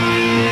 Música